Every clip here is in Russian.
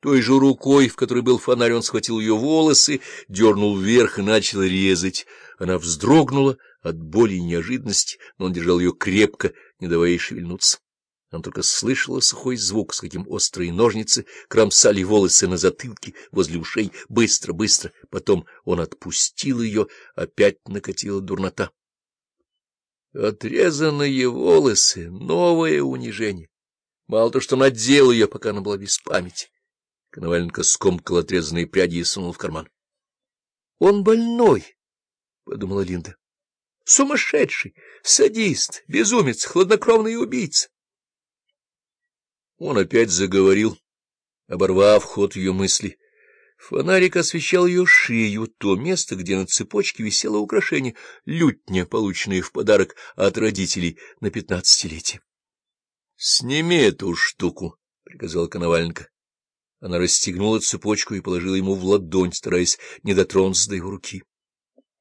Той же рукой, в которой был фонарь, он схватил ее волосы, дернул вверх и начал резать. Она вздрогнула от боли и неожиданности, но он держал ее крепко, не давая ей шевельнуться. Она только слышала сухой звук, с каким острые ножницы кромсали волосы на затылке, возле ушей, быстро, быстро. Потом он отпустил ее, опять накатила дурнота. Отрезанные волосы — новое унижение. Мало то, что надел ее, пока она была без памяти. Коноваленко скомкал отрезанные пряди и сунул в карман. — Он больной, — подумала Линда. — Сумасшедший, садист, безумец, хладнокровный убийца. Он опять заговорил, оборвав ход ее мысли. Фонарик освещал ее шею, то место, где на цепочке висело украшение — лютня, полученное в подарок от родителей на пятнадцатилетие. — Сними эту штуку, — приказал Коноваленко. Она расстегнула цепочку и положила ему в ладонь, стараясь не дотронуться до его руки.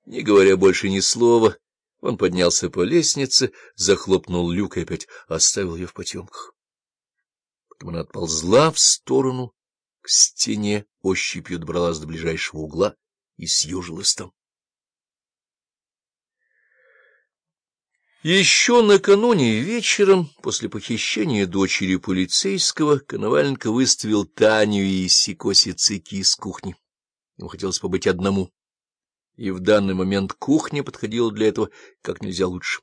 Не говоря больше ни слова, он поднялся по лестнице, захлопнул люк и опять оставил ее в потемках. Потом она отползла в сторону, к стене, ощупью добралась до ближайшего угла и съежилась там. Еще накануне вечером, после похищения дочери полицейского, Коноваленко выставил Таню и Сикоси Цики из кухни. Ему хотелось побыть одному, и в данный момент кухня подходила для этого как нельзя лучше.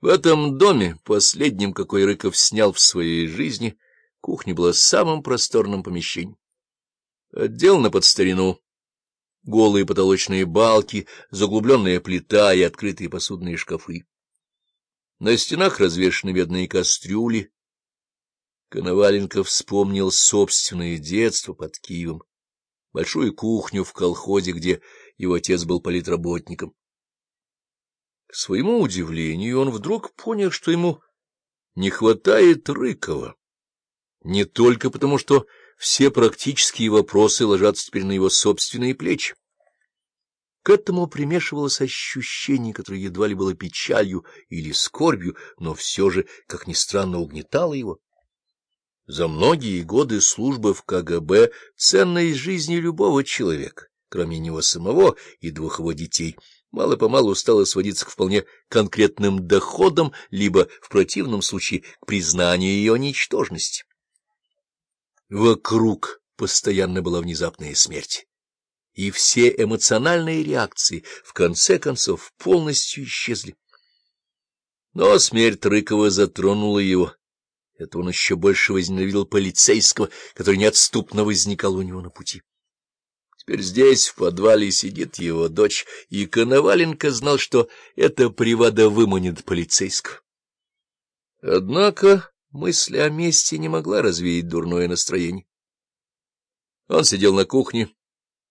В этом доме, последнем, какой Рыков снял в своей жизни, кухня была самым просторным помещением. Отделана под старину. Голые потолочные балки, заглубленная плита и открытые посудные шкафы. На стенах развешаны медные кастрюли. Коноваленко вспомнил собственное детство под Киевом, большую кухню в колхозе, где его отец был политработником. К своему удивлению, он вдруг понял, что ему не хватает Рыкова. Не только потому, что все практические вопросы ложатся теперь на его собственные плечи. К этому примешивалось ощущение, которое едва ли было печалью или скорбью, но все же, как ни странно, угнетало его. За многие годы службы в КГБ ценность жизни любого человека, кроме него самого и двух его детей — мало-помалу стало сводиться к вполне конкретным доходам, либо, в противном случае, к признанию ее ничтожности. Вокруг постоянно была внезапная смерть, и все эмоциональные реакции, в конце концов, полностью исчезли. Но смерть Рыкова затронула его. Это он еще больше возненавидел полицейского, который неотступно возникал у него на пути. Теперь здесь, в подвале, сидит его дочь, и Коноваленко знал, что это привода выманит полицейского. Однако мысль о месте не могла развеять дурное настроение. Он сидел на кухне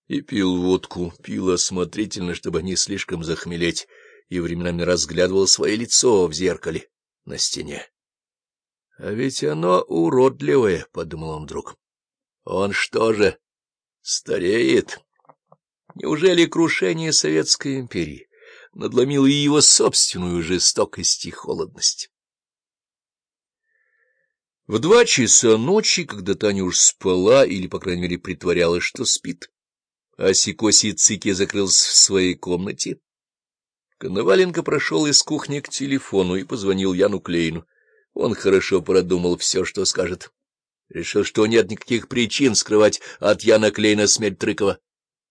и пил водку, пил осмотрительно, чтобы не слишком захмелеть, и временами разглядывал свое лицо в зеркале на стене. — А ведь оно уродливое, — подумал он вдруг. — Он что же Стареет. Неужели крушение Советской империи надломило и его собственную жестокость и холодность? В два часа ночи, когда Таня уж спала, или, по крайней мере, притворялась, что спит, а Сикоси Цики закрылся в своей комнате, Коноваленко прошел из кухни к телефону и позвонил Яну Клейну. Он хорошо продумал все, что скажет. Решил, что нет никаких причин скрывать от Яна Клейна смерть Трыкова.